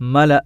ملأ